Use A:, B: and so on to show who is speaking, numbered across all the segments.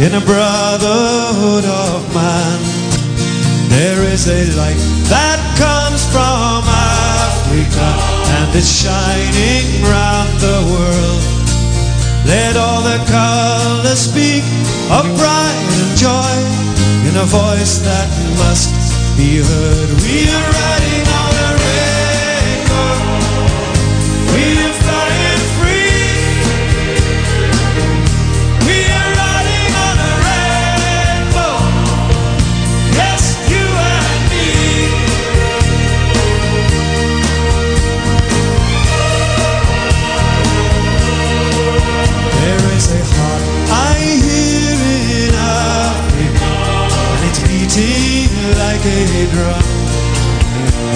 A: in a brotherhood of man. There is a light that comes from Africa and it's shining round the world. Let all the colors speak of pride and joy in a voice that must be heard. We are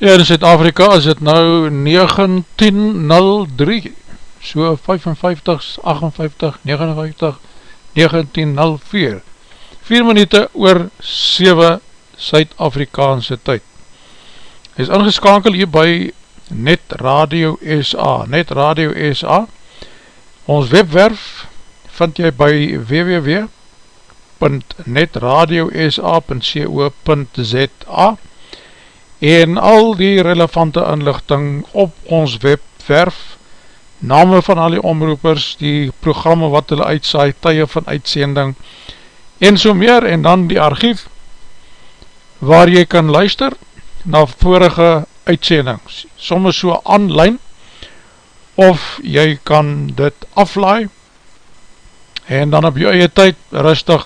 B: Ja, in Zuid-Afrika is het nou 1903, so 55, 58, 59, 1904. 4 minute oor 7 Suid-Afrikaanse tyd. Hy is ingeskakel hier by Net Radio SA, Net Radio SA. Ons webwerf vind jy by www.netradiosa.co.za en al die relevante inlichting op ons webwerf, name van al die omroepers, die programme wat hulle uitsaai, tye van uitsending en so meer, en dan die archief waar jy kan luister na vorige uitsendings, soms so online of jy kan dit aflaai en dan op jou eie tyd rustig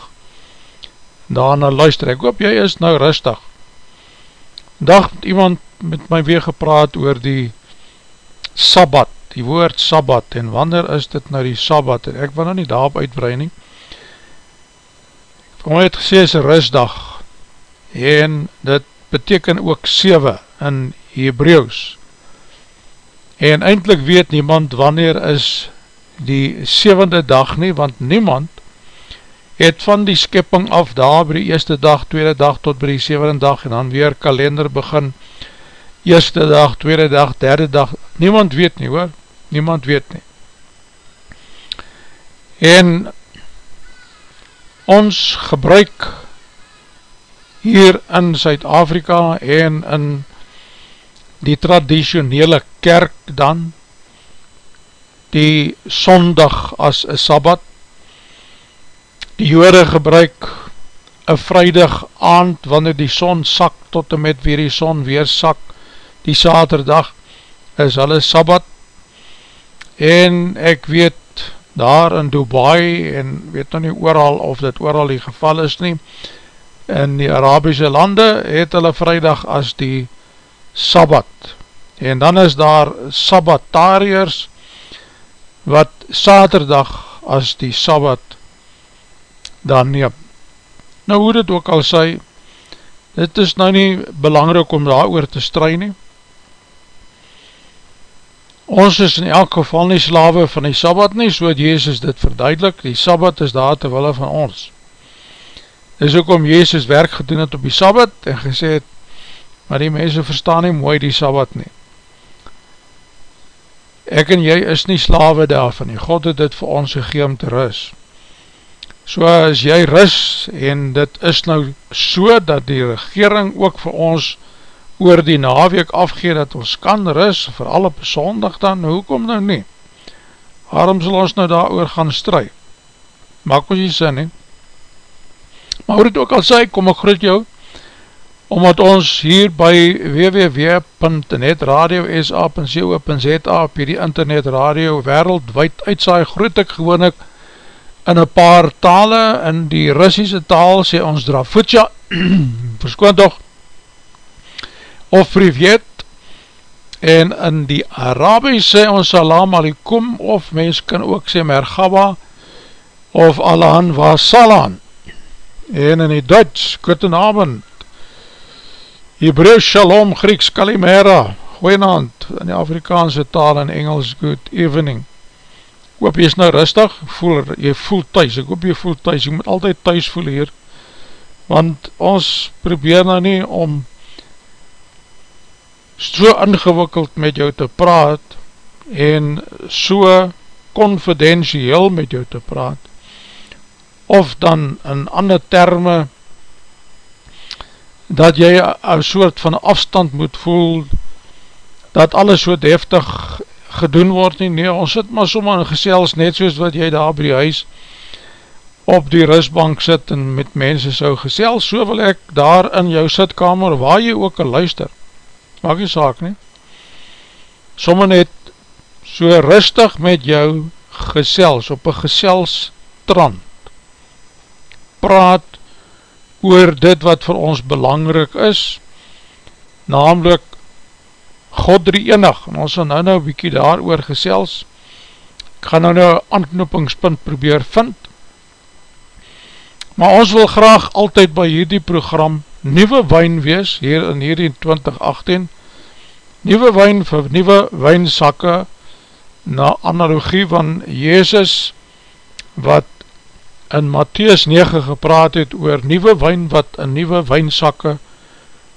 B: daarna luister. Ek hoop jy is nou rustig dag het iemand met my weer gepraat oor die Sabbat, die woord Sabbat, en wanneer is dit nou die Sabbat, en ek wil nou nie daarop uitbrei nie. My het gesê is een rustdag, en dit beteken ook 7 in Hebreeuws. En eindelijk weet niemand wanneer is die 7de dag nie, want niemand het van die skipping af daar by die eerste dag, tweede dag tot by die zevende dag en dan weer kalender begin, eerste dag, tweede dag, derde dag, niemand weet nie hoor, niemand weet nie. En ons gebruik hier in Suid-Afrika en in die traditionele kerk dan die sondag as een sabbat die jode gebruik een vrijdag aand wanneer die son sak tot en met weer die son weer sak die saterdag is hulle sabbat. En ek weet daar in Dubai en weet nou nie ooral of dit ooral die geval is nie in die Arabische lande het hulle vrijdag as die sabbat. En dan is daar sabbatariërs wat saterdag as die sabbat dan neem nou hoe dit ook al sê dit is nou nie belangrijk om daar oor te strui nie Ons is in elk geval nie slawe van die Sabbat nie, so het Jezus dit verduidelik, die Sabbat is daar terwille van ons. Dis ook om Jezus werk gedoen het op die Sabbat en gesê het, maar die mense verstaan nie mooi die Sabbat nie. Ek en jy is nie slawe daarvan nie, God het dit vir ons gegeem te rus. So as jy rus en dit is nou so dat die regering ook vir ons oor die naweek afgee dat ons kan rus, vir alle besondig dan, hoekom nou nie? Waarom sal ons nou daar gaan strui? Maak ons die sin, nie? Maar hoe dit ook al sê, kom ek groet jou, omdat ons hier by www.netradio.sa.co.za op die internet radio wereldwijd uitsaai, groet ek gewoon ek in een paar tale, in die Russische taal sê ons drafutja, verskoon toch, of privet en in die Arabisch sê ons salam alikum of mens kan ook sê mergaba of alahan wa salan en in die Duits goedenavond Hebrew shalom Grieks kalimera goeienavond in die Afrikaanse taal en Engels good evening hoop jy is nou rustig voel, jy voel thuis ek hoop jy voel thuis jy moet altyd thuis voel hier want ons probeer nou nie om so ingewikkeld met jou te praat en so confidentieel met jou te praat of dan in ander termen dat jy een soort van afstand moet voel dat alles so deftig gedoen word nie, nee, ons sit maar soma in gesels net soos wat jy daar by die huis op die rustbank sit en met mense so gesels, so wil ek daar in jou sitkamer waar jy ook al luister maak nie saak nie, somme net so rustig met jou gesels, op een geselstrand, praat oor dit wat vir ons belangrik is, namelijk God drie enig, en ons sal nou nou bykie daar oor gesels, ek gaan nou nou aanknopingspunt probeer vind, maar ons wil graag altyd by hierdie program nieuwe wijn wees, hier in hierdie 2018, nieuwe wijn vir nieuwe wijnsakke, na analogie van Jezus, wat in Matthäus 9 gepraat het oor nieuwe wijn wat in nieuwe wijnsakke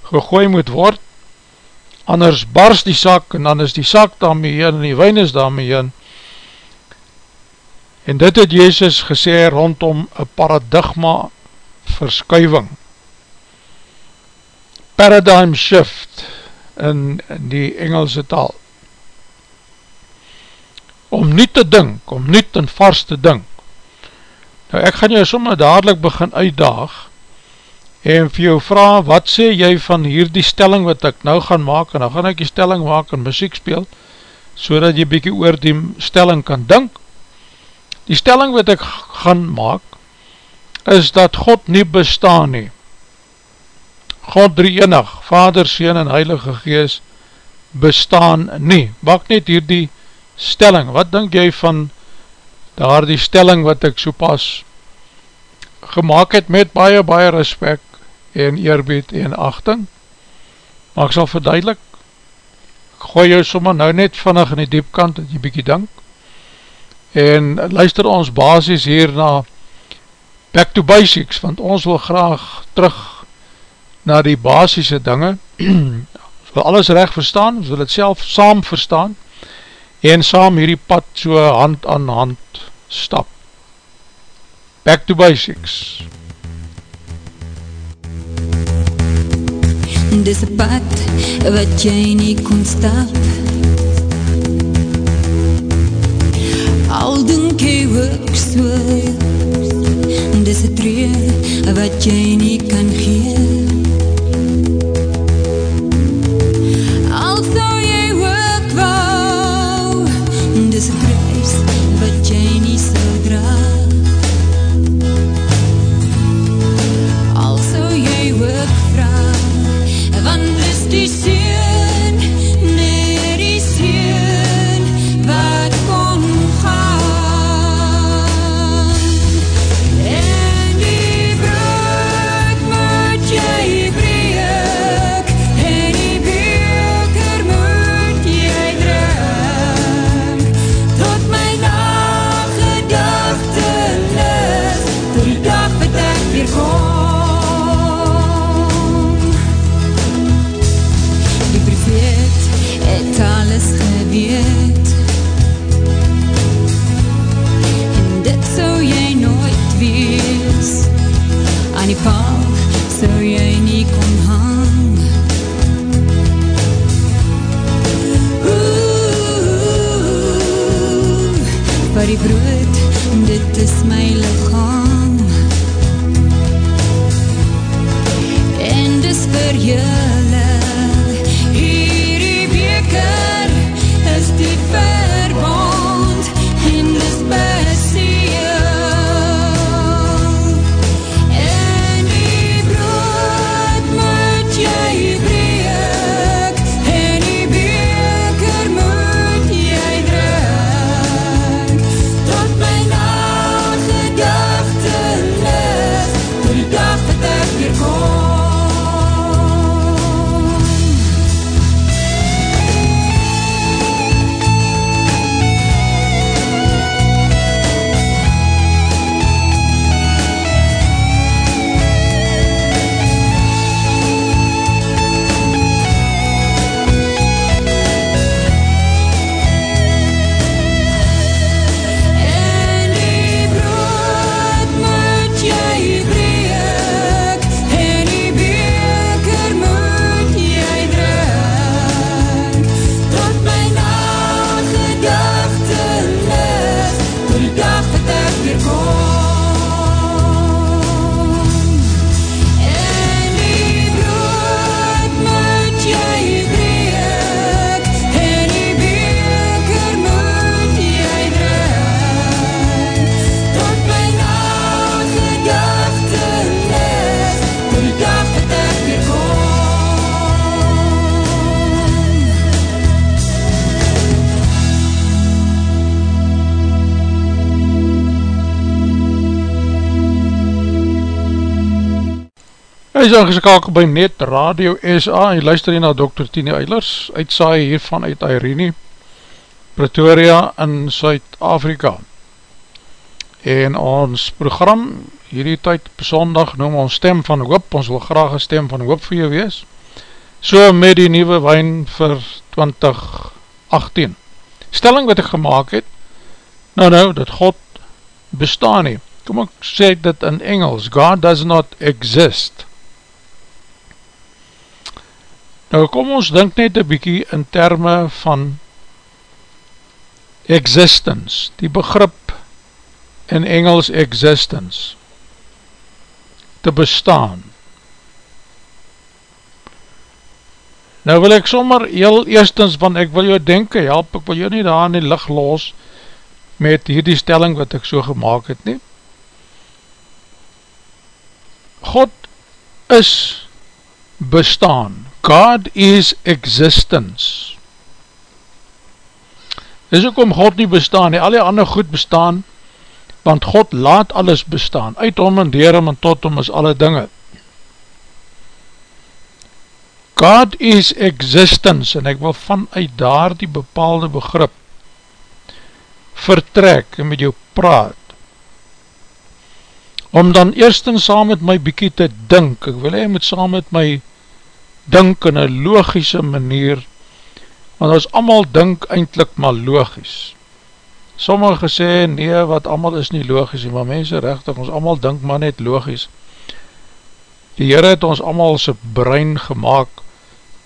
B: gegooi moet word, anders bars die sak en dan is die sak daarmee heen en die wijn is daarmee heen. En dit het Jezus gesê rondom een paradigma verskuiving paradigm shift in die Engelse taal. Om nie te dink, om nie ten vars te dink. Nou ek gaan jou somme dadelijk begin uitdaag en vir jou vraag, wat sê jy van hierdie stelling wat ek nou gaan maak en dan gaan ek die stelling maak en muziek speel so dat jy bykie oor die stelling kan dink. Die stelling wat ek gaan maak is dat God nie bestaan nie. God drie enig, Vader, Seen en Heilige Gees bestaan nie. Bak net hier die stelling, wat denk jy van daar die stelling wat ek so pas gemaakt het met baie, baie respect en eerbied en achting? Maar ek sal verduidelik, ek gooi jou sommer nou net vannig in die diepkant, dat jy bykie denk, en luister ons basis hier na back to basics, want ons wil graag terug na die basisse dinge, ons wil alles recht verstaan, ons wil het self saam verstaan, en saam hierdie pad so hand aan hand stap. Back to basics.
C: Dis een pad wat jy nie kon stap Al dink jy ook so Dis een tree wat jy nie kan gee is
B: ingeskakel by Net Radio SA en luister hier na Dr. Tini Eilers uitsaai hiervan uit Irene Pretoria in Suid-Afrika. En ons program hierdie tyd op sondag noem ons stem van hoop ons wil graag een stem van hoop vir jou wees. So met die nieuwe wijn vir 2018 stelling wat ek gemaakt het nou nou dat God bestaan nie. Kom ek sê dit in Engels God does not exist Nou kom ons denk net een bykie in termen van existence, die begrip in Engels existence, te bestaan. Nou wil ek sommer heel eerstens, want ek wil jou denken, help, ek wil jou nie daar in die licht los met hierdie stelling wat ek so gemaakt het nie. God is bestaan. God is existence. Dis ook om God nie bestaan, nie al die ander goed bestaan, want God laat alles bestaan, uit hom en dier hom en tot hom is alle dinge. God is existence, en ek wil vanuit daar die bepaalde begrip vertrek en met jou praat, om dan eerstens saam met my bykie te dink, ek wil hy moet saam met my dink in een logische manier, want ons allemaal dink eindelijk maar logisch. Sommige sê, nee, wat allemaal is nie logisch, maar mense rechtig, ons allemaal dink maar net logisch. Die Heer het ons allemaal sy brein gemaakt,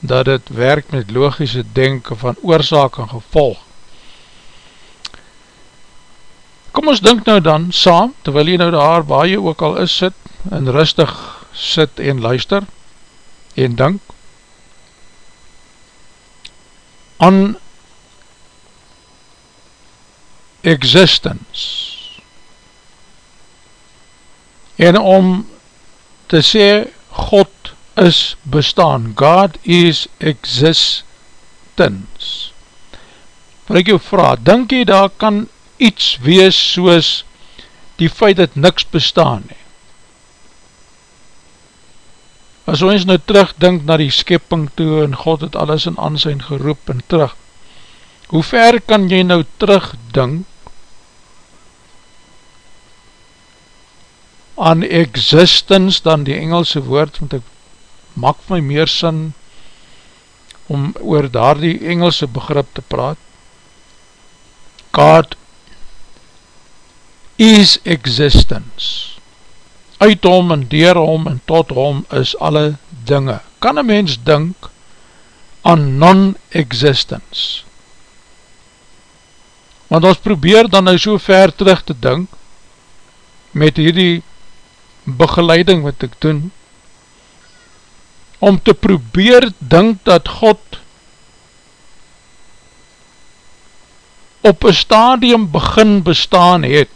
B: dat het werk met logische denken van oorzaak en gevolg. Kom ons dink nou dan saam, terwyl jy nou daar waar jy ook al is sit, en rustig sit en luister, en dink, aan existence. En om te sê, God is bestaan, God is existence. Wil ek jou vraag, denk jy daar kan iets wees soos die feit dat niks bestaan nie. As ons nou terugdink na die skepping toe en God het alles in ansijn geroep en terug, hoe ver kan jy nou terugdink aan existence dan die Engelse woord, want ek maak my meer sin om oor daar die Engelse begrip te praat. God is existence. Uit hom en dier hom en tot hom is alle dinge. Kan een mens dink aan non-existence? Want ons probeer dan nou so ver terug te dink met hierdie begeleiding wat ek doen om te probeer dink dat God op een stadium begin bestaan het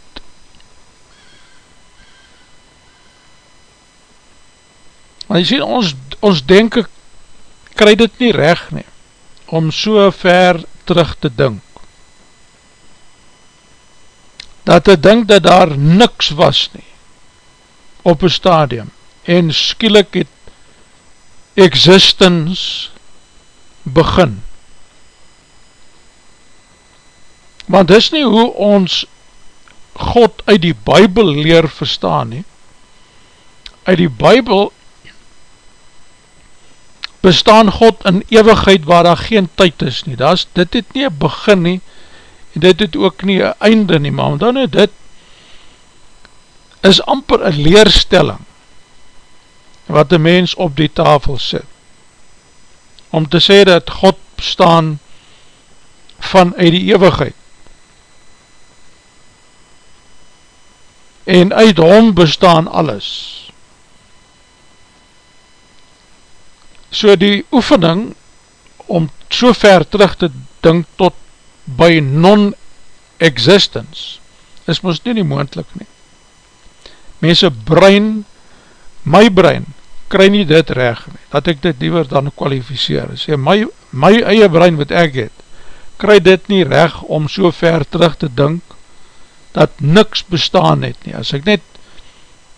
B: Want jy sê, ons, ons denken, kry dit nie recht nie, om so ver terug te dink. Dat te dink dat daar niks was nie, op een stadium, en skielik het existence begin. Want dis nie hoe ons God uit die Bijbel leer verstaan nie. Uit die Bijbel bestaan God in eeuwigheid waar daar geen tyd is nie. Das, dit het nie een begin nie, en dit het ook nie een einde nie, maar dan het dit is amper een leerstelling wat die mens op die tafel sit. Om te sê dat God bestaan van uit die eeuwigheid. En uit hom bestaan alles. So die oefening om so ver terug te dink tot by non-existence is ons nie nie moendlik nie. Mense brein, my brein, kry nie dit reg nie, dat ek dit liever dan kwalificeer. Sê, my, my eie brein wat ek het, kry dit nie reg om so ver terug te dink dat niks bestaan het nie. As ek net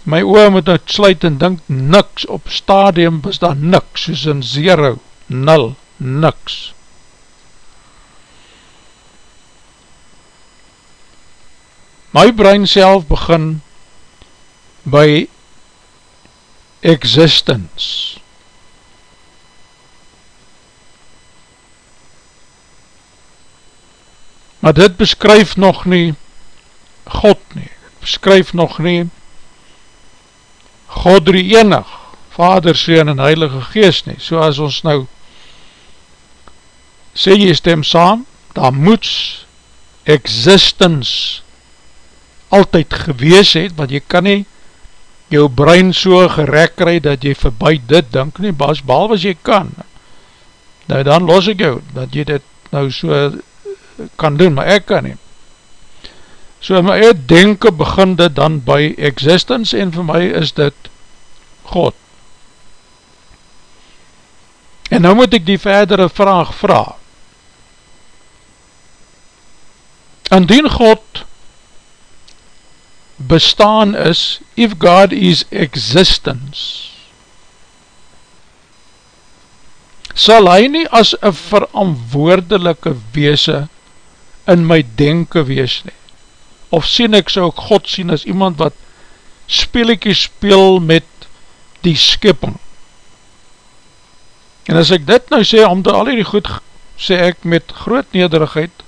B: my oor moet nou sluit en dink niks, op stadium is daar niks, soos in zero, nul, niks. My brein self begin by existence. Maar dit beskryf nog nie God nie, beskryf nog nie God drie enig, Vader, Seen en Heilige Geest nie, so as ons nou sê jy stem saam, daar moets existence altyd gewees het, want jy kan nie jou brein so gerek kry dat jy voorbij dit dink nie, bas, behalve as jy kan. Nou dan los ek jou, dat jy dit nou so kan doen, maar ek kan nie. So my eie denken begin dit dan by existence en vir my is dit God. En nou moet ek die verdere vraag vraag. Indien God bestaan is, if God is existence, sal hy nie as een verantwoordelike weese in my denken wees nie of sien ek so ook God sien as iemand wat speeliekie speel met die skipping. En as ek dit nou sê, om te al die goed sê ek met groot nederigheid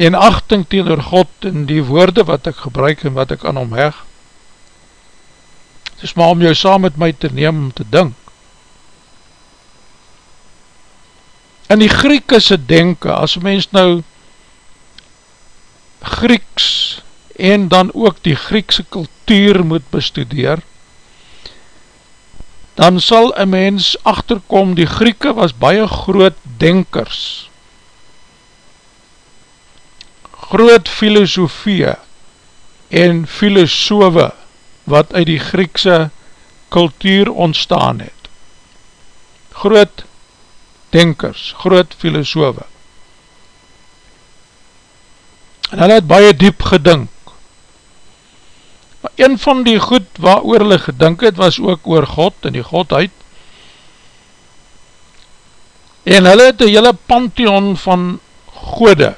B: en achting teenoor God en die woorde wat ek gebruik en wat ek aan hom heg, is maar om jou saam met my te neem om te dink. In die Griekse denken, as mens nou Grieks en dan ook die Griekse kultuur moet bestudeer, dan sal een mens achterkom, die Grieke was baie groot denkers, groot filosofie en filosofe wat uit die Griekse kultuur ontstaan het. Groot denkers, groot filosofe. En hulle het baie diep gedink, Maar een van die goed waar oor hulle gedink het, was ook oor God en die Godheid. En hulle het die hele pantheon van gode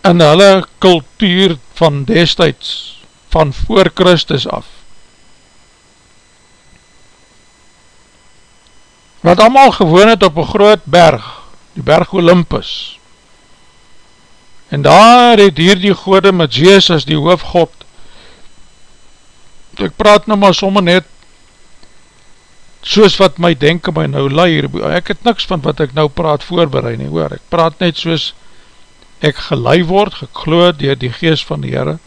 B: in hulle kultuur van destijds, van voor Christus af. Wat allemaal gewoon het op een groot berg, die berg Olympus. En daar het hier die gode met Jezus, die hoofgod, ek praat nou maar sommer net soos wat my denken my nou laai ek het niks van wat ek nou praat voorbereid nie hoor, ek praat net soos ek gelei word, gekloed dier die geest van die Heere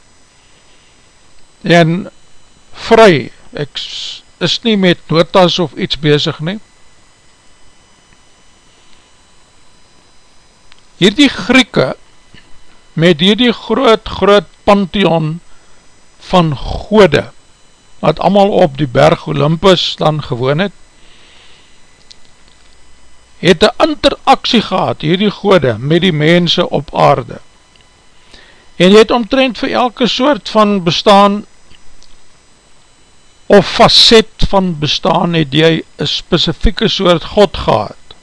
B: en vry, ek is nie met notas of iets bezig nie. Hierdie Grieke met hierdie groot groot pantheon van gode wat allemaal op die berg Olympus dan gewoon het, het een interaksie gehad, hierdie gode, met die mense op aarde. En het omtrend vir elke soort van bestaan, of facet van bestaan, het jy een specifieke soort God gehad.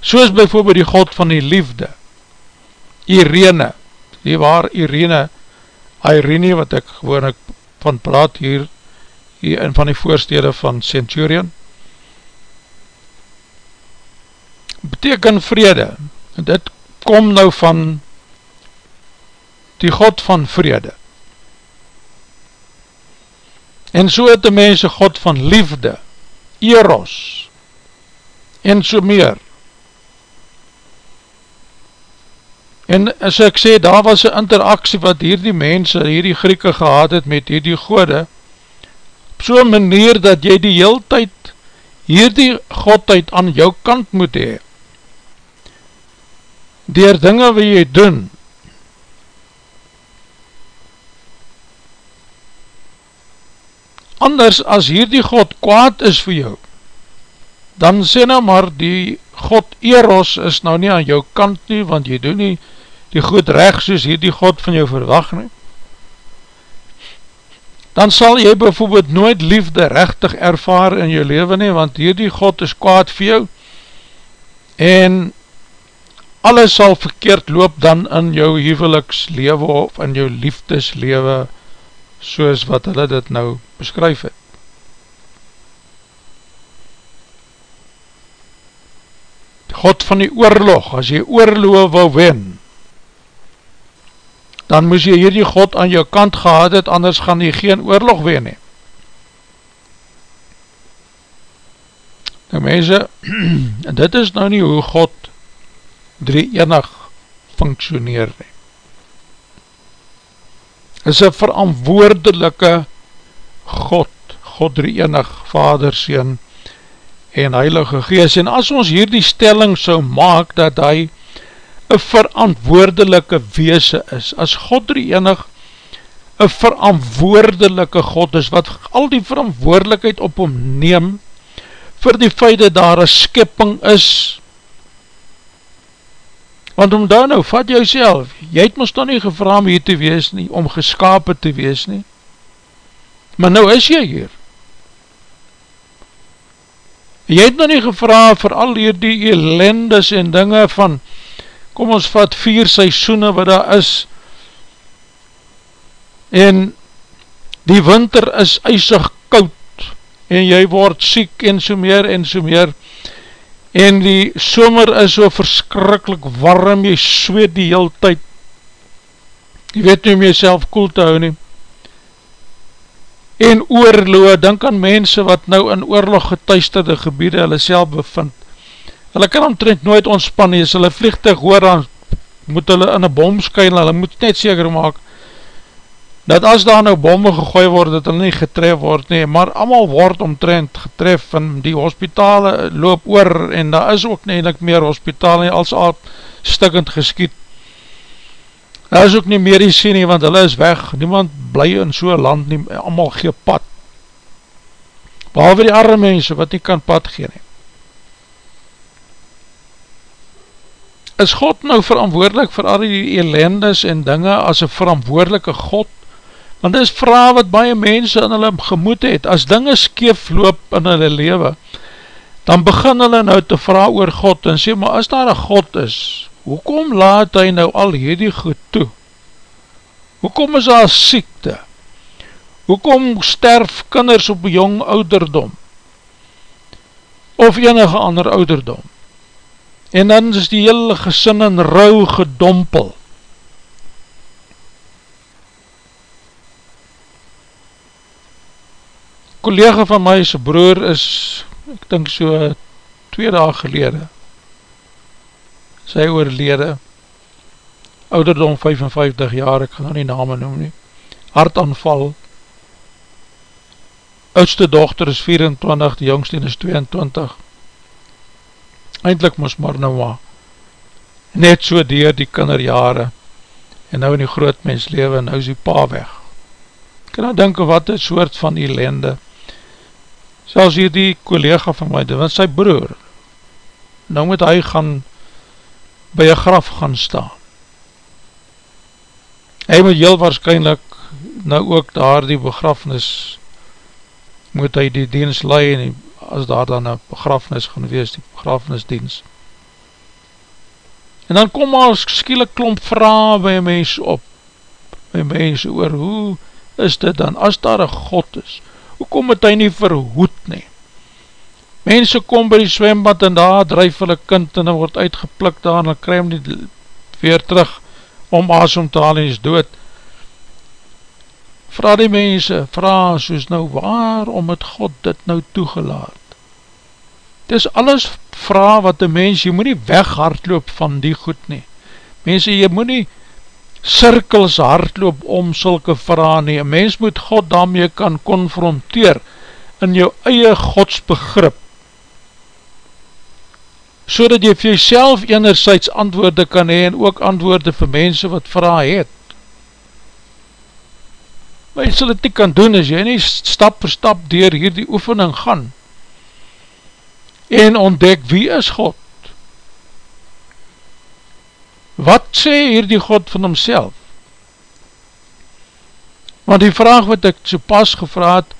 B: Soos bijvoorbeeld die God van die liefde, Irene, die waar Irene, Irene wat ek gewoon ek van praat hier, hier in van die voorstede van Centurion, beteken vrede, dit kom nou van die God van vrede. En so het die mense God van liefde, eros, en so meer, En as ek sê, daar was een interaksie wat hierdie mense, hierdie Grieke gehad het met hierdie gode, op so'n manier dat jy die heel tyd hierdie godheid aan jou kant moet hee. Door dinge wat jy doen, anders as hierdie God kwaad is vir jou, dan sê nou maar die God Eros is nou nie aan jou kant nie, want jy doen nie die goed recht soos hier die God van jou verwacht nie, dan sal jy bijvoorbeeld nooit liefde rechtig ervaar in jou leven nie, want hier die God is kwaad vir jou, en alles sal verkeerd loop dan in jou huwelikslewe of in jou liefdeslewe, soos wat hulle dit nou beskryf het. God van die oorlog, as jy oorlog wil wen, dan moes jy hierdie God aan jou kant gehad het, anders gaan jy geen oorlog ween nie. Nou mense, en dit is nou nie hoe God drie enig functioneer nie. is een verantwoordelike God, God drie enig, Vader, Seen en Heilige Gees. En as ons hierdie stelling so maak, dat hy een verantwoordelike weese is, as God drie enig een verantwoordelike God is, wat al die verantwoordelikheid op hom neem, vir die feit dat daar een skipping is, want om daar nou, vat jou self, jy het ons dan nie gevra om hier te wees nie, om geskapen te wees nie, maar nou is jy hier, jy het nog nie gevra vir al hier die elendes en dinge van, kom ons vat vier seisoene wat daar is, en die winter is eisig koud en jy word siek en so meer en so meer. En die somer is so verskrikkelijk warm, jy zweet die heel tyd. Jy weet nie om jyself koel te hou nie. En oorloe, denk aan mense wat nou in oorlog getuisterde gebiede hulle self bevind hulle kan omtrent nooit ontspan nie, as hulle vliegtuig hoor dan moet hulle in een bom skuil, hulle moet net seker maak dat as daar nou bomme gegooi word, dat hulle nie getref word nie, maar allemaal word omtrent getref en die hospitale loop oor en daar is ook nie meer hospitale nie, als al stikkend geskiet Daar is ook nie medisy nie, want hulle is weg, niemand bly in so'n land nie, allemaal gee pad. Behalve die arme mense, wat nie kan pad gee nie. Is God nou verantwoordelik vir al die elendes en dinge as een verantwoordelike God? Want dit is vraag wat baie mense in hulle gemoed het, as dinge skeef loop in hulle lewe, dan begin hulle nou te vraag oor God en sê, maar as daar een God is, hoekom laat hy nou al hierdie goed toe? Hoekom is daar siekte? Hoekom sterf kinders op jong ouderdom? Of enige ander ouderdom? En dan is die hele gesin in rouw gedompel. Collega van my, sy broer is, ek dink so, twee dagen gelede, sy oorlede, ouderdom 55 jaar, ek gaan nou nie name noem nie, hartaanval, oudste dochter is 24, die jongste is 22, eindelijk moes maar nou maar, net so dier die kinderjare, en nou in die groot mens leven, nou is die pa weg, kan nou denken wat een soort van ellende, selfs hier die collega van my, want sy broer, nou moet hy gaan by een graf gaan staan. Hy moet heel waarschijnlijk nou ook daar die begrafnis moet hy die dienst lei en as daar dan een begrafnis gaan wees, die begrafnisdienst. En dan kom al skielik klomp vraag by mens op, by mens oor hoe is dit dan, as daar een God is, hoe kom het hy nie verhoed nie? Mense kom by die zwembad en daar drijf hulle kind en hy word uitgeplik daar en hy kry hom nie weer terug om asom te haal en is dood. Vraag die mense, vraag soos nou waarom het God dit nou toegelaat? Dit is alles vraag wat die mens, jy moet nie weghardloop van die goed nie. Mense, jy moet nie cirkels hardloop om sulke vraag nie. Een mens moet God daarmee kan konfronteer in jou eie godsbegrip so dat jy vir jyself enerzijds antwoorde kan hee en ook antwoorde vir mense wat vraag het. Maar jy sal het nie kan doen as jy nie stap vir stap dier hier die oefening gaan en ontdek wie is God? Wat sê hier die God van homself? Want die vraag wat ek so pas gevraad,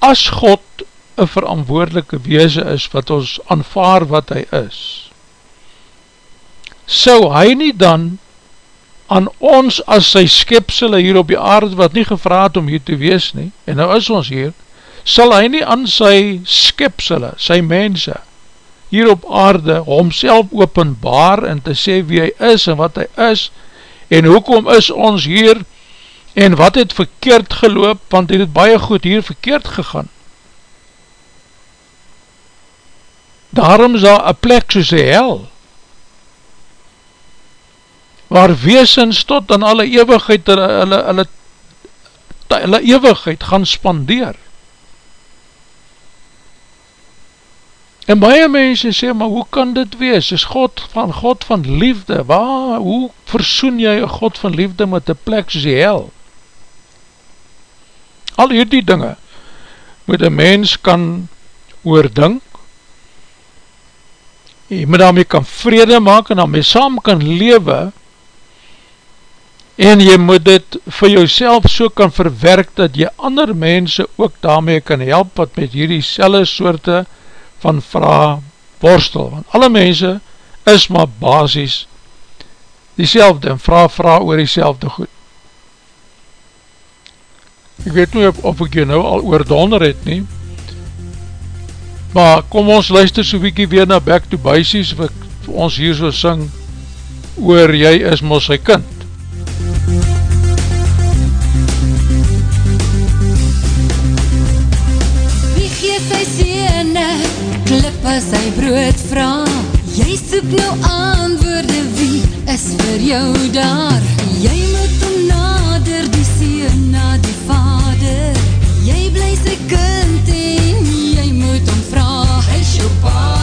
B: as God een verantwoordelike weese is, wat ons aanvaar wat hy is, sou hy nie dan aan ons as sy skepsele hier op die aarde, wat nie gevraad om hier te wees nie, en nou is ons hier, sal hy nie aan sy skepsele, sy mense, hier op aarde, homself openbaar en te sê wie hy is en wat hy is, en hoekom is ons hier, en wat het verkeerd geloop, want het het baie goed hier verkeerd gegaan, Daarom is daar een plek soos die hel, waar weesens tot in alle eeuwigheid, hulle, hulle, hulle, hulle eeuwigheid gaan spandeer. En baie mense sê, maar hoe kan dit wees? Is God van God van liefde? Waar, hoe versoen jy een God van liefde met een plek soos die hel? Al hierdie dinge moet een mens kan oordink jy moet daarmee kan vrede maak en daarmee saam kan lewe en jy moet dit vir jouself so kan verwerk dat jy ander mense ook daarmee kan help wat met hierdie selle soorte van vraag borstel, want alle mense is maar basis die selfde en vraag vraag oor die selfde goed Ek weet nie of ek jy nou al oordonder het nie, maar kom ons luister so wiekie weer na Back to Basies, wat ons hier so sing, oor jy is mos sy kind.
C: Klippe sy brood vraag, jy soek nou antwoorde, wie is vir jou daar? Jy moet om nader, die sien na die vader, jy bly sy kind en jy moet om vraag, hy is jou pa.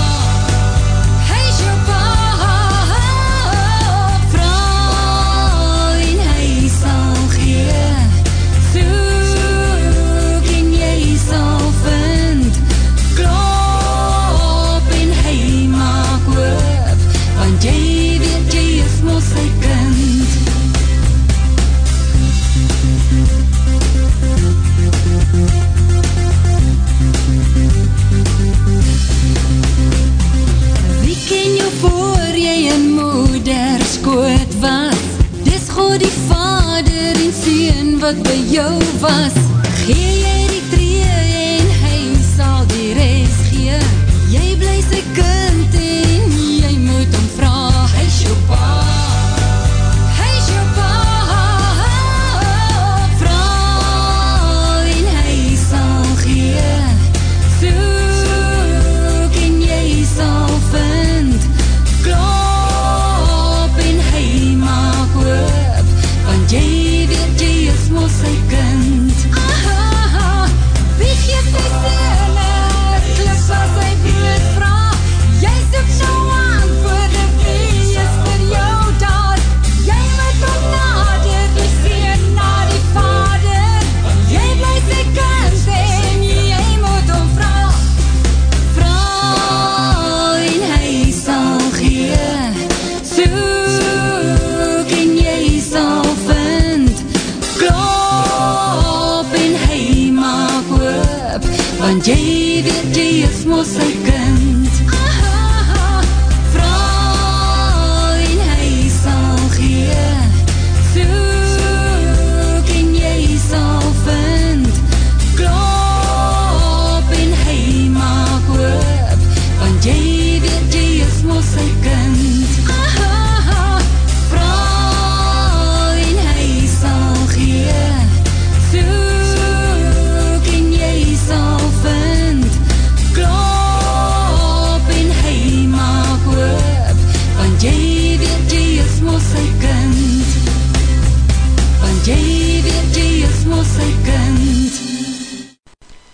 C: Wat by jou was.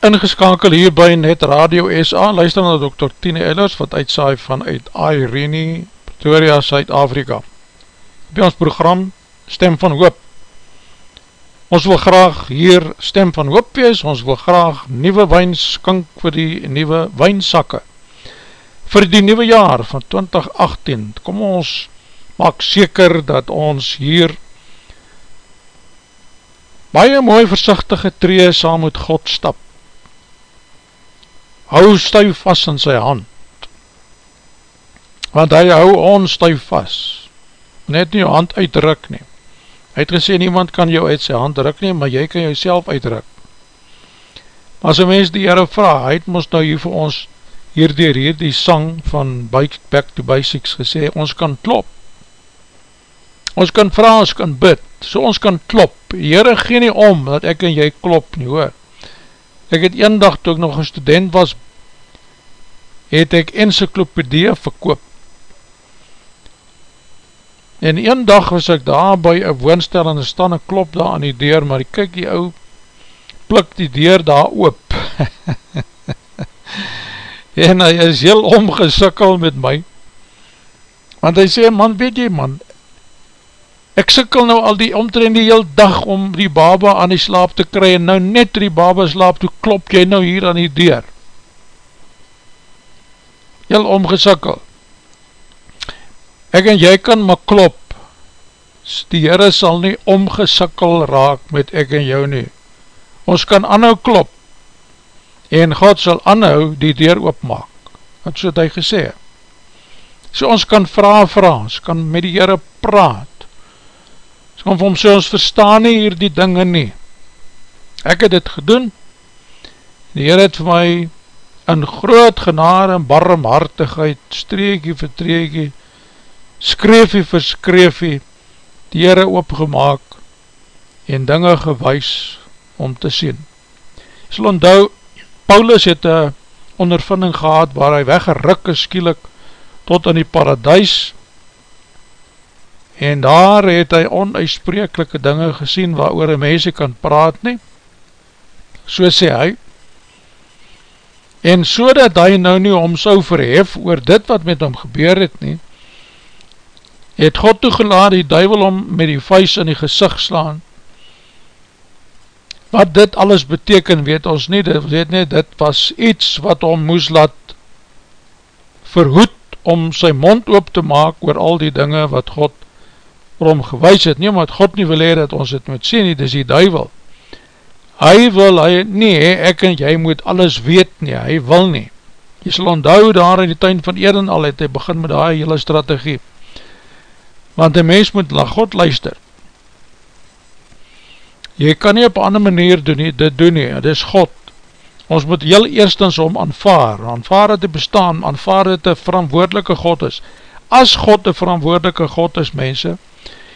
B: Ingeskakel hier by Net Radio SA, luister na Dr. Tine Ellers, wat uitsaai vanuit Irene, Pretoria, Suid-Afrika. By ons program Stem van Hoop. Ons wil graag hier Stem van Hoop wees, ons wil graag nieuwe wijn skink vir die nieuwe wijnsakke. Vir die nieuwe jaar van 2018, kom ons maak seker dat ons hier baie mooi versichtige tree saam met God stap hou stuif vast in sy hand, want hy hou ons stuif vast, net nie jou hand uitdruk nie, hy het gesê, niemand kan jou uit sy hand druk nie, maar jy kan jou self uitdruk, as een mens die Heere vraag, hy het ons nou hier vir ons, hierdier hier die sang van Back to Basics gesê, ons kan klop, ons kan vraag, ons kan bid, so ons kan klop, die Heere gee nie om, dat ek en jy klop nie hoor, Ek het een dag, toe ek nog een student was, het ek encyclopedie verkoop. En een dag was ek daar by een woonstel en er staan een klop daar aan die deur, maar ek kyk die ou, plik die deur daar oop. en hy is heel omgesikkel met my. Want hy sê, man, weet jy man, Ek sikkel nou al die omtrend die heel dag om die baba aan die slaap te kry en nou net die baba slaap, toe klop jy nou hier aan die deur. Heel omgesikkel. Ek en jy kan maar klop, die Heere sal nie omgesikkel raak met ek en jou nie. Ons kan anhou klop, en God sal anhou die deur oopmaak. Wat so het hy gesê. So ons kan vraag vraag, ons kan met die Heere praat, kom vir hom sê, ons verstaan nie hier die dinge nie. Ek het dit gedoen, die Heer het vir my in groot genade en barmhartigheid, streekie vir streekie, skreefie vir skreefie, die Heere opgemaak en dinge gewys om te sien. Sal onthou, Paulus het een ondervinding gehad waar hy weggeruk is skielik tot in die paradijs en daar het hy onuitsprekelike dinge gesien waar oor een mense kan praat nie, so sê hy, en so dat hy nou nie om sou verhef oor dit wat met hom gebeur het nie, het God toegelaat die duivel om met die vuist in die gezicht slaan, wat dit alles beteken weet ons nie, dit, weet nie, dit was iets wat hom moes laat verhoed om sy mond oop te maak oor al die dinge wat God vir hom gewys het, nie omdat God nie wil hee dat ons het moet sien nie, dit is die duivel, hy wil, hy, nie, ek en jy moet alles weet nie, hy wil nie, jy sal onthou daar in die tuin van Eden al het, hy begin met die hele strategie, want die mens moet na God luister, jy kan nie op ander manier doen nie, dit doen nie, dit is God, ons moet heel eerstens om aanvaar, aanvaar het te bestaan, aanvaar het te verantwoordelike God is, as God een verantwoordelike God is, mense,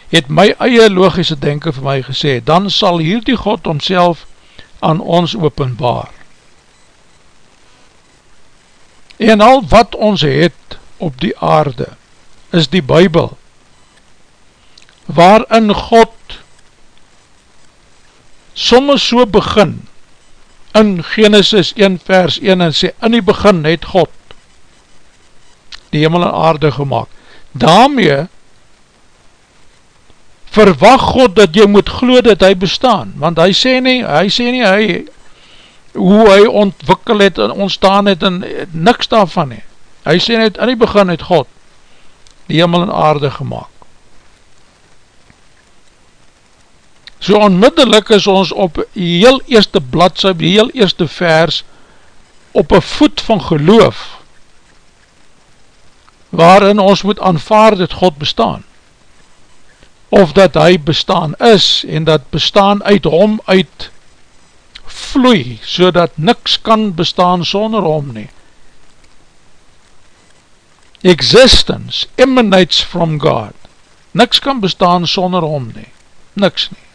B: het my eie logische denken vir my gesê, dan sal hierdie God omself aan ons openbaar. En al wat ons het op die aarde, is die Bijbel, waarin God soms so begin, in Genesis 1 vers 1 en sê, in die begin het God die hemel en aarde gemaakt. Daarmee verwag God dat jy moet glo dat hy bestaan, want hy sê nie, hy sê nie, hy, hoe hy ontwikkel het en ontstaan het en niks daarvan nie. Hy sê net, in die begin het God die hemel en aarde gemaakt. So onmiddellik is ons op heel eerste bladse, die heel eerste vers, op een voet van geloof, waarin ons moet aanvaard dat God bestaan of dat hy bestaan is en dat bestaan uit hom uit vloei, so dat niks kan bestaan sonder hom nie. Existence emanates from God. Niks kan bestaan sonder hom nie. Niks nie.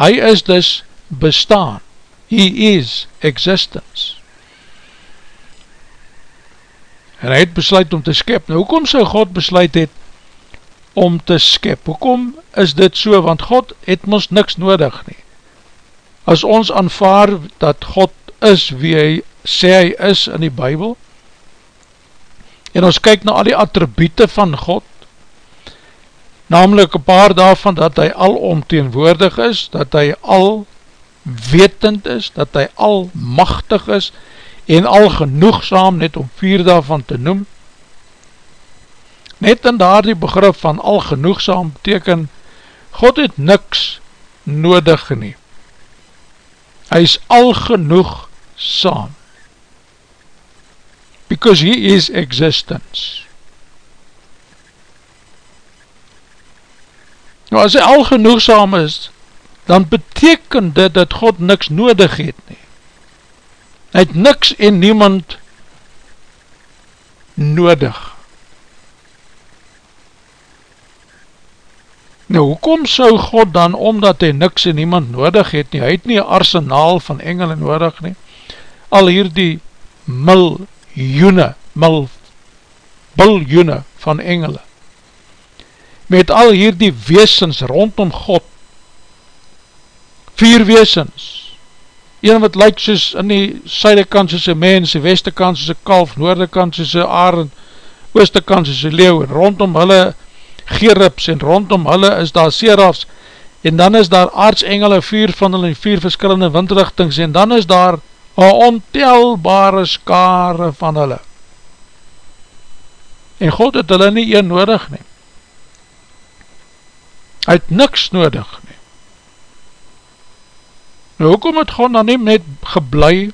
B: Hy is dus bestaan. He is existence. En hy het besluit om te skep. Nou, hoekom sy God besluit het om te skep. Hoekom is dit so? Want God het ons niks nodig nie. As ons aanvaar dat God is wie hy sê hy is in die Bijbel, en ons kyk na al die attribute van God, namelijk een paar daarvan dat hy al omteenwoordig is, dat hy al wetend is, dat hy al machtig is, en al genoegzaam, net om vier daarvan te noem, Net in daar die begrip van al genoegzaam beteken, God het niks nodig nie. Hy is al genoeg saam. Because he is existence. Nou as hy al genoegzaam is, dan beteken dit dat God niks nodig het nie. Hy het niks en niemand nodig. Nou, hoekom sou God dan, omdat hy niks en niemand nodig het nie, hy het nie arsenaal van engele nodig nie, al hier die miljoene, mil, biljoene van engele, met al hier die weesens rondom God, vier weesens, een wat lyk soos in die syde kant soos een mens, die weste kant soos een kalf, noorde kant soos een arend, ooste kant soos een leeuw, en rondom hulle gerubs en rondom hulle is daar serafs. En dan is daar aardsengele vier van hulle in vier verskillende windrichtings en dan is daar een ontelbare skare van hulle. En God het hulle nie een nodig nie. Hy het niks nodig nou hoekom het God dan nie net geblei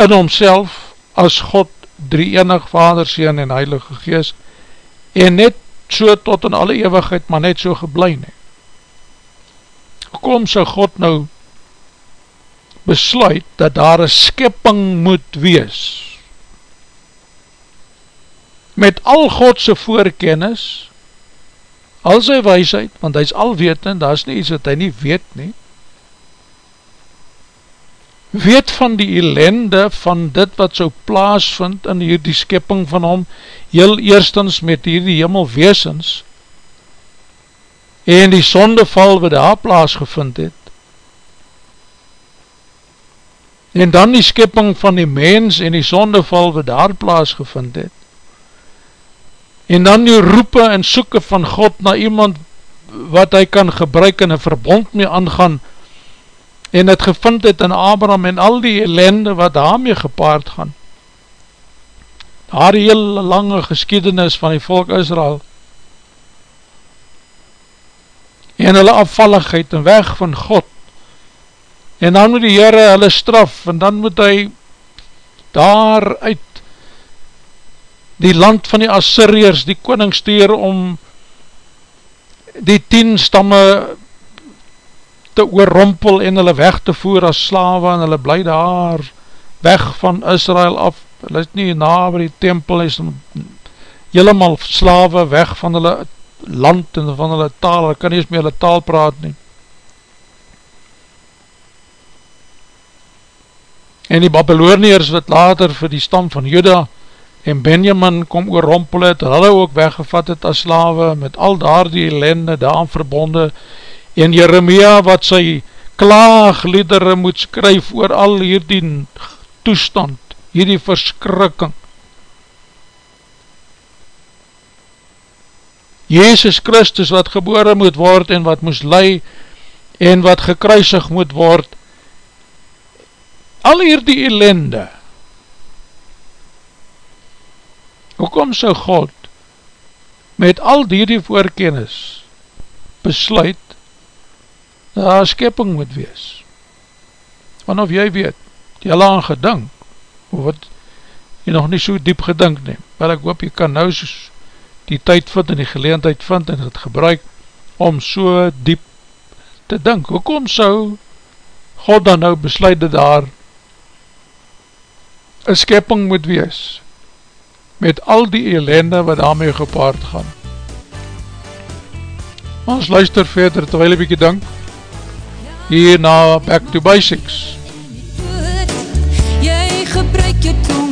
B: in homself as God drie enig vader, sien en heilige geest en net so tot in alle eeuwigheid, maar net so geblei nie. Kom sy God nou besluit dat daar een skipping moet wees. Met al Godse voorkennis, al sy weisheid, want hy is alwetend, daar is nie iets wat hy nie weet nie, weet van die ellende van dit wat so plaasvind in hierdie skipping van hom, heel eerstens met hierdie hemelweesens, en die sondeval wat daar plaasgevind het, en dan die skipping van die mens en die sondeval wat daar plaasgevind het, en dan die roepe en soeke van God na iemand wat hy kan gebruik en een verbond mee aangaan, en het gevind het in Abraham en al die ellende wat daarmee gepaard gaan. Daar die hele lange geschiedenis van die volk Israel en hulle afvalligheid en weg van God en dan moet die Heere hulle straf en dan moet hy daar uit die land van die Assyriërs die koning stuur om die tien stamme te oorrompel en hulle weg te voer as slawe en hulle bly daar weg van Israel af, hulle is nie na waar die tempel is, helemaal slawe weg van hulle land en van hulle taal, hulle kan nie eens meer hulle taal praat nie. En die Babyloniërs wat later vir die stam van Juda en Benjamin kom oorrompel het, hulle ook weggevat het as slawe met al daar die ellende daaraan verbonde en Jeremia wat sy klaagliedere moet skryf oor al hierdie toestand, hierdie verskrikking. Jezus Christus wat gebore moet word en wat moes lei en wat gekruisig moet word, al hierdie ellende, hoekom so God met al hierdie voorkennis besluit daar skepping moet wees. Want of jy weet, jy al aan gedink, of wat jy nog nie so diep gedink neem, wel ek hoop jy kan nou soos die tyd vind en die geleentheid vind en het gebruik om so diep te dink. Hoekom sou God dan nou besluit dat daar een skepping moet wees met al die ellende wat daarmee gepaard gaan. Ons luister verder terwijl ek bykie dink hier na Back to Basics.
C: Jy gebruik jou tong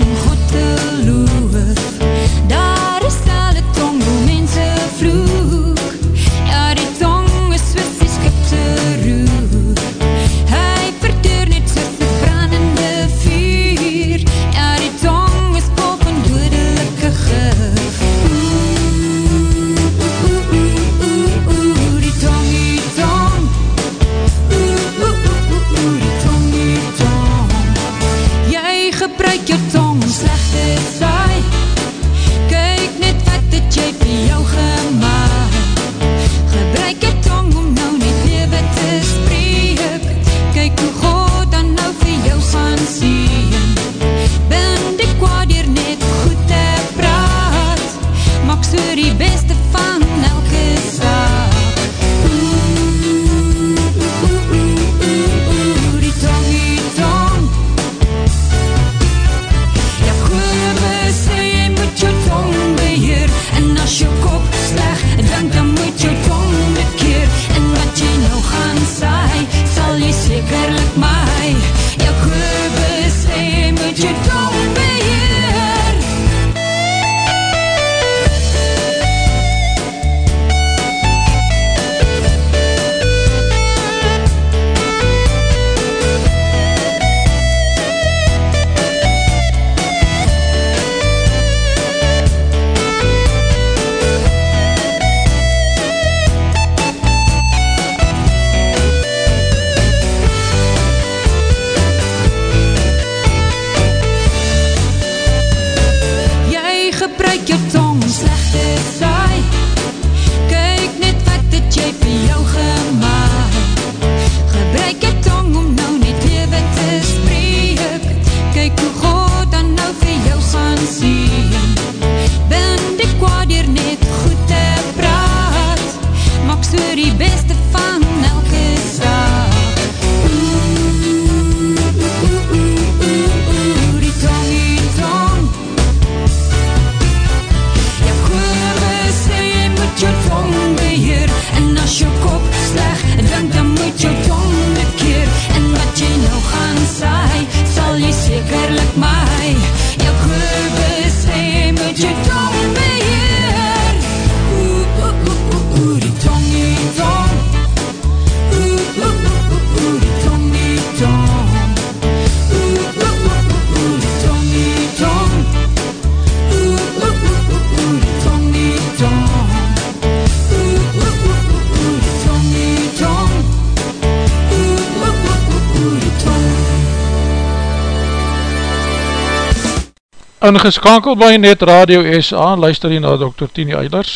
B: Ingeskakel by Net Radio SA, luister jy na Dr. Tini Eilers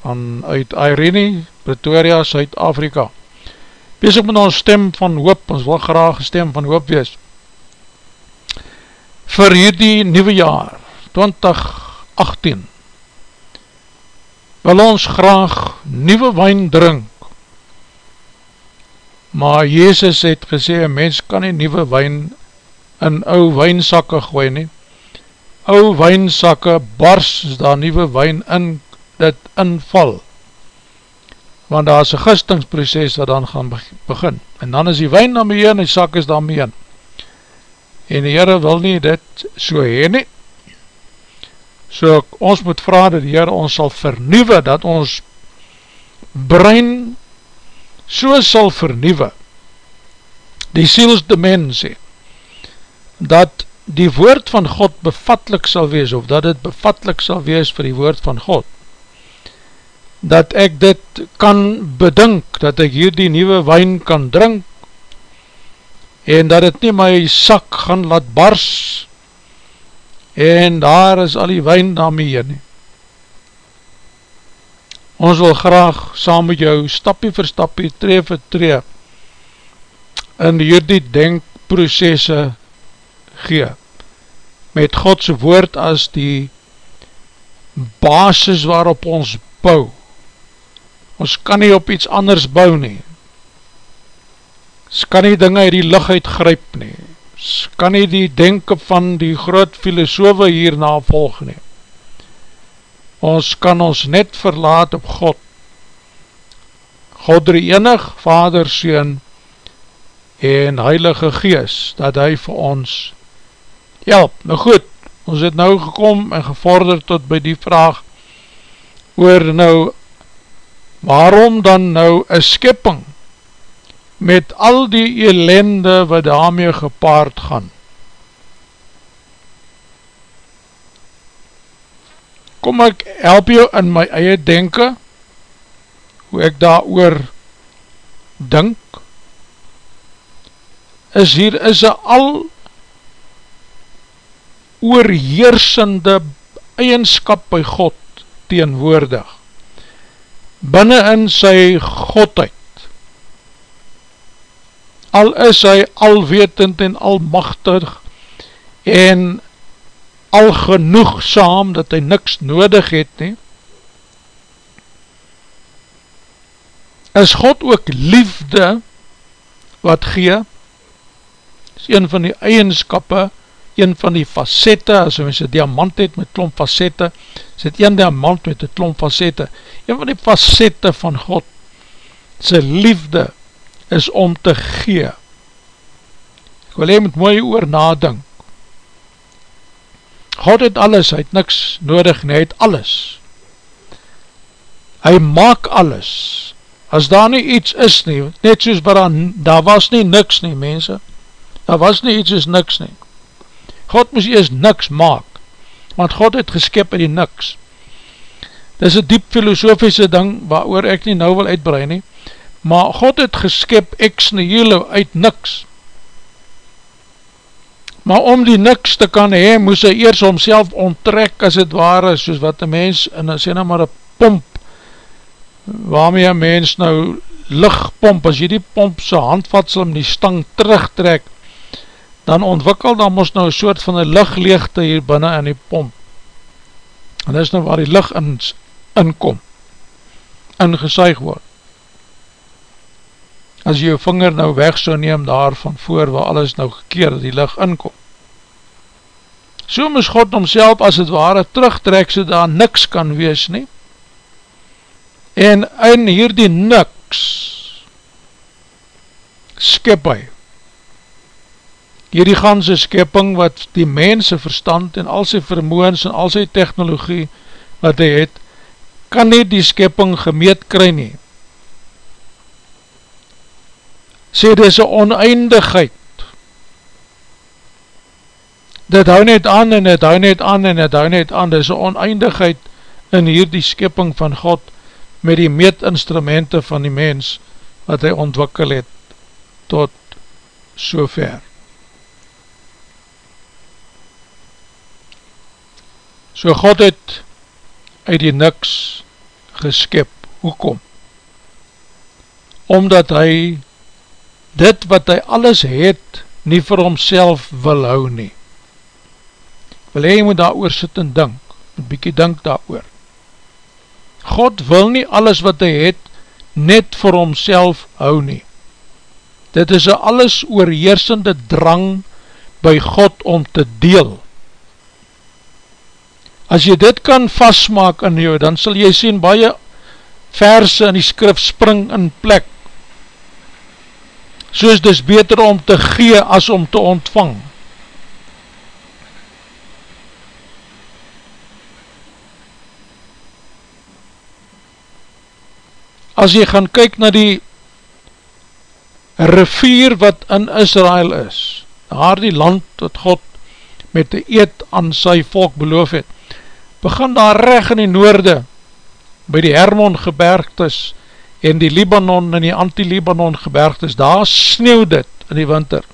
B: vanuit Irene, Pretoria, Suid-Afrika. Bezig met ons stem van hoop, ons wil graag stem van hoop wees. Vir hierdie nieuwe jaar, 2018, wil ons graag nieuwe wijn drink. Maar Jezus het gesê, een mens kan nie nieuwe wijn in ou wijnsakke gooi nie, ou wijnsakke bars as daar nieuwe wijn in dit inval. Want daar is een gistingsproces wat dan gaan begin. En dan is die wijn daarmee en die sak is daarmee en die Heere wil nie dit so heen nie. So ons moet vraag dat die Heere ons sal vernieuwe dat ons brein so sal vernieuwe. Die sielsdimensie dat die woord van God bevatlik sal wees, of dat het bevatlik sal wees vir die woord van God, dat ek dit kan bedink, dat ek hier die nieuwe wijn kan drink, en dat het nie my sak gaan laat bars, en daar is al die wijn daarmee nie. Ons wil graag saam met jou stapie vir stapie, tree vir tree, in hierdie denkprocesse gee, met Godse woord as die basis waarop ons bou. Ons kan nie op iets anders bou nie. Ons kan nie dinge uit die licht uitgryp nie. Ons kan nie die denken van die groot filosofe hierna volg nie. Ons kan ons net verlaat op God. God die enig, Vader, Seen en Heilige Gees, dat hy vir ons Ja, nou goed, ons het nou gekom en gevorder tot by die vraag oor nou, waarom dan nou een skipping met al die ellende wat daarmee gepaard gaan? Kom ek help jou in my eie denken, hoe ek daar oor dink, is hier is een al oorheersende eigenskap by God teenwoordig, binnen in sy Godheid, al is hy alwetend en almachtig en al genoegzaam dat hy niks nodig het nie, is God ook liefde wat gee, is een van die eigenskappe een van die facette, as ons een diamant het met klomp facette, is het een diamant met een klomp facette, een van die facette van God, sy liefde is om te gee. Ek wil hy met mooi oor nadink. God het alles, hy het niks nodig, nie, hy het alles. Hy maak alles. As daar nie iets is nie, net soos waar daar was nie niks nie, mense. Daar was nie iets is niks nie. God moes eers niks maak, want God het geskip in die niks. Dit is een diep filosofische ding, waar ek nie nou wil uitbrei nie, maar God het geskip ex nihilo uit niks. Maar om die niks te kan hee, moes hy eers homself onttrek as het ware, soos wat een mens, en dan sê nou maar een pomp, waarmee een mens nou lichtpomp, as jy die pomp sy handvatsel om die stang terugtrek, dan ontwikkel dan ons nou een soort van een lichtleegte hier binnen in die pomp. En dit is nou waar die licht in, inkom, ingesuig word. As jy jou vinger nou weg so neem daar van voor waar alles nou gekeer die licht inkom. So moes God omself as het ware terugtrek so daar niks kan wees nie. En in hierdie niks skip hy hierdie ganse skepping wat die mense verstand en al sy vermoens en al sy technologie wat hy het, kan nie die skepping gemeet kry nie. Sê, dit is een oneindigheid. Dit hou net aan en dit hou net aan en dit hou net aan, dit is een oneindigheid in hierdie skepping van God met die meetinstrumente van die mens wat hy ontwikkel het tot so ver. So God het uit die niks geskep. Hoekom? Omdat hy dit wat hy alles het nie vir homself wil hou nie. Wil hy moet daar oor sit en dink, een bykie dink daar oor. God wil nie alles wat hy het net vir homself hou nie. Dit is een alles oorheersende drang by God om te deel. As jy dit kan vastmaak in jou, dan sal jy sien baie verse in die skrif spring in plek soos dis beter om te gee as om te ontvang. As jy gaan kyk na die rivier wat in Israel is, daar die land wat God met die eed aan sy volk beloof het, begin daar reg in die noorde, by die Hermon gebergtes, en die Libanon en die anti-Libanon gebergtes, daar sneeuw dit in die winter.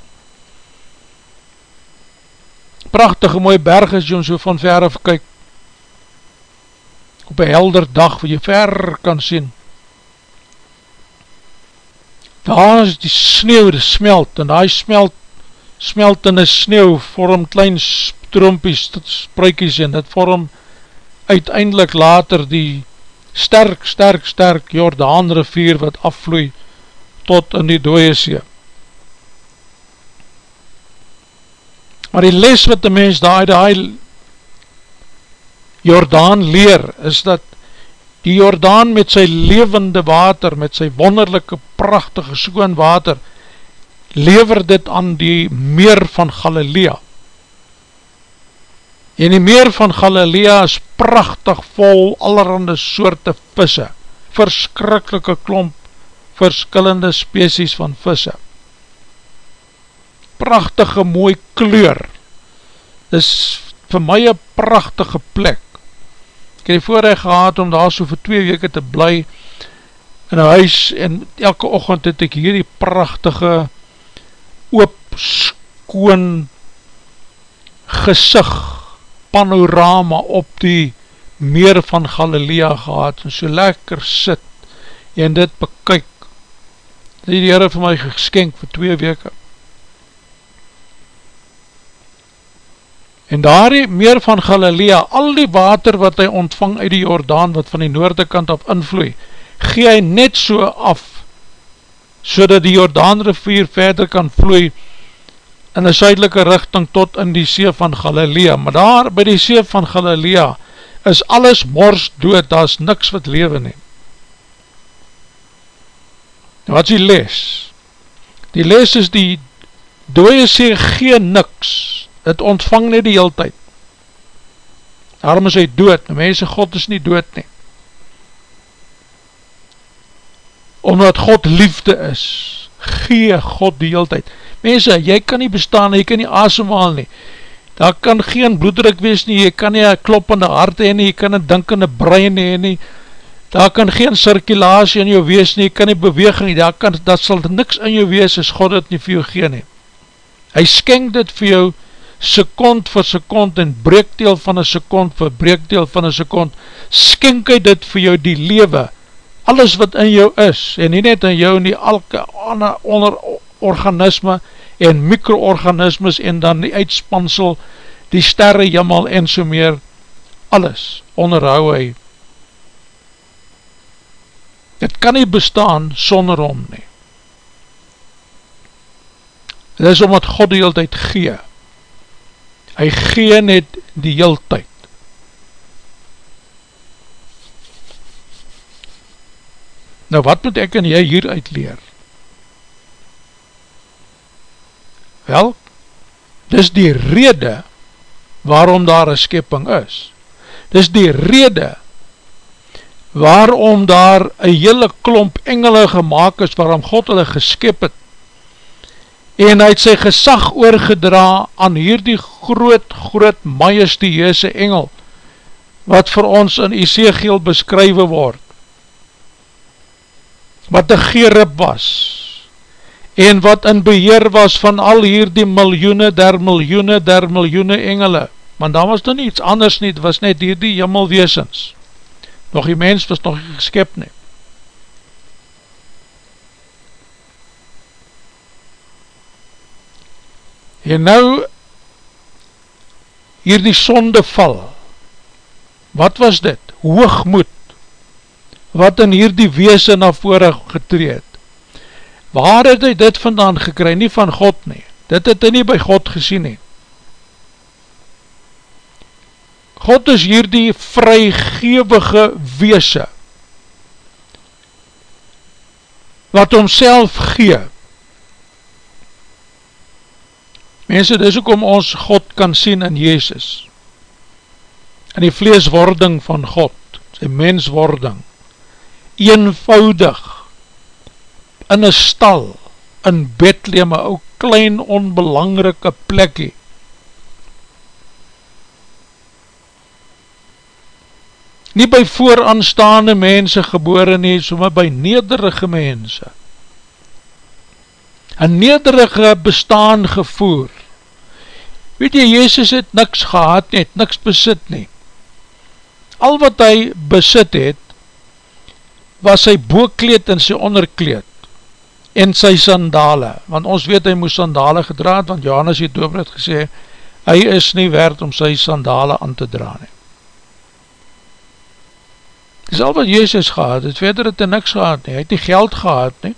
B: Prachtige mooie berg is jy so van ver af kyk, op een helder dag waar jy ver kan sien. Daar is die sneeuw, die smelt, en die smelt, smelt in die sneeuw, vorm klein stroompies, spruikies, en dit vorm uiteindelik later die sterk, sterk, sterk Jordaan rivier wat afvloei tot in die dooie see. Maar die les wat die mens daar die Jordaan leer, is dat die Jordaan met sy levende water, met sy wonderlijke, prachtige, skoon water, lever dit aan die meer van Galilea. En die meer van Galilea is prachtig vol allerhande soorte visse, verskrikkelike klomp verskillende species van visse. Prachtige mooi kleur, is vir my een prachtige plek. Ek het die voorrecht gehad om daar so vir twee weke te bly in een huis en elke ochend het ek hierdie prachtige oop, skoon gezicht panorama op die meer van Galilea gehad en so lekker sit en dit bekyk. Dit die Heere vir my geskenk vir twee weke. En daar die meer van Galilea al die water wat hy ontvang uit die Jordaan wat van die noorde kant af invloei gee hy net so af so dat die Jordaan rivier verder kan vloei in een suidelike richting tot in die see van Galilea, maar daar by die see van Galilea is alles mors dood, daar is niks wat leven neem. Wat is die les? Die les is die dooie see geen niks, het ontvang nie die heel tyd. Daarom is hy dood, die mense God is nie dood nie. Omdat God liefde is, gee God die heel tyd. Mense, jy kan nie bestaan, jy kan nie asemhaal nie. Daar kan geen bloeddruk wees nie, jy kan nie een kloppende hart heen nie, jy kan een dinkende brein heen nie. Daar kan geen circulatie in jou wees nie, jy kan nie beweeg nie, daar kan, dat sal niks in jou wees as God het nie vir jou gee nie. Hy skenk dit vir jou sekond vir sekond en breekdeel van een sekond vir breekdeel van een sekond, skenk hy dit vir jou die lewe, alles wat in jou is, en nie net in jou nie, elke onder organisme en mikroorganismes en dan die uitspansel, die sterre jimmel en so meer, alles onderhou hy. Het kan nie bestaan sonder hom nie. Het is omdat God die heel tyd gee. Hy gee net die heel tyd. Nou wat moet ek en jy hier uitleer? Wel, dis die rede waarom daar een skepping is. Dis die rede waarom daar een hele klomp engele gemaakt is waarom God hulle geskip het en hy het sy gesag oorgedra aan hierdie groot, groot majesteuse engel wat vir ons in Ezekiel beskrywe word, wat een gerib was, en wat in beheer was van al hier die miljoene der miljoene der miljoene engele, want daar was dan iets anders nie, was net hier die jimmelweesens, nog die mens was nog geskip nie. En nou, hier die sonde val, wat was dit? Hoogmoed, wat in hier die wees na vore getreed. Waar het hy dit vandaan gekry? Nie van God nie. Dit het hy nie by God gesien nie. God is hier die vrygewige weese, wat homself gee. Mense, dis ook om ons God kan sien in Jezus in die vleeswording van God, sy menswording, eenvoudig, in een stal, in Bethlehem, een ou klein onbelangrike plekkie, nie by vooraanstaande mense gebore nie, soma by nederige mense, een nederige bestaan gevoer, weet jy, Jezus het niks gehad nie, niks besit nie, al wat hy besit het, was sy boekleed en sy onderkleed, en sy sandale, want ons weet hy moes sandale gedraad, want Johannes het het gesê, hy is nie werd om sy sandale aan te dra nie. Dis al wat Jezus gehad, het verder het hy niks gehad nie, hy het nie geld gehad nie,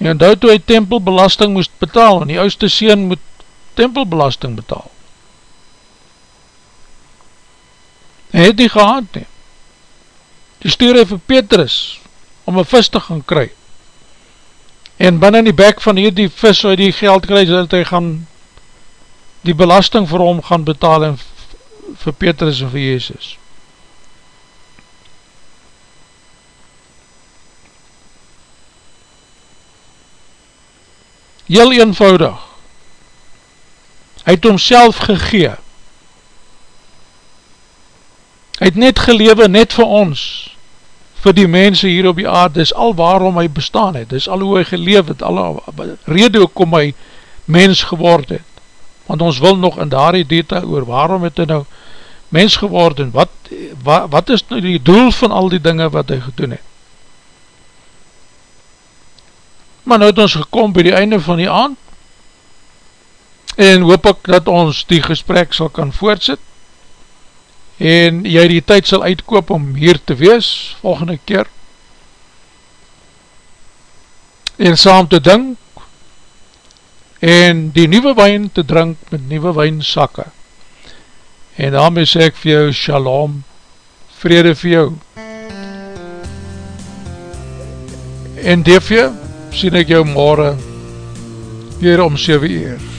B: en nou toe hy tempelbelasting moest betaal, en die oudste sien moet tempelbelasting betaal, Hy het nie gehad nie. Die stuur hy vir Petrus om een vis te gaan kry. En binnen die bek van hier die vis waar die geld kry, dat hy gaan die belasting vir hom gaan betaal en vir Petrus en vir Jezus. Heel eenvoudig. Hy het homself gegeen Hy het net gelewe net vir ons, vir die mense hier op die aarde, dis al waarom hy bestaan het, dis al hoe hy geleef het, al rede kom hy mens geword het, want ons wil nog in daar die detail oor, waarom het hy nou mens geword en wat, wat, wat is nou die doel van al die dinge wat hy gedoen het. Maar nou het ons gekom by die einde van die aand, en hoop ek dat ons die gesprek sal kan voortsit, en jy die tyd sal uitkoop om hier te wees volgende keer. En saam te dink en die nieuwe wijn te drink met nieuwe wijnsakke. En daarmee sê ek vir jou shalom vrede vir jou. En DV sien ek jou morgen weer om 7 uur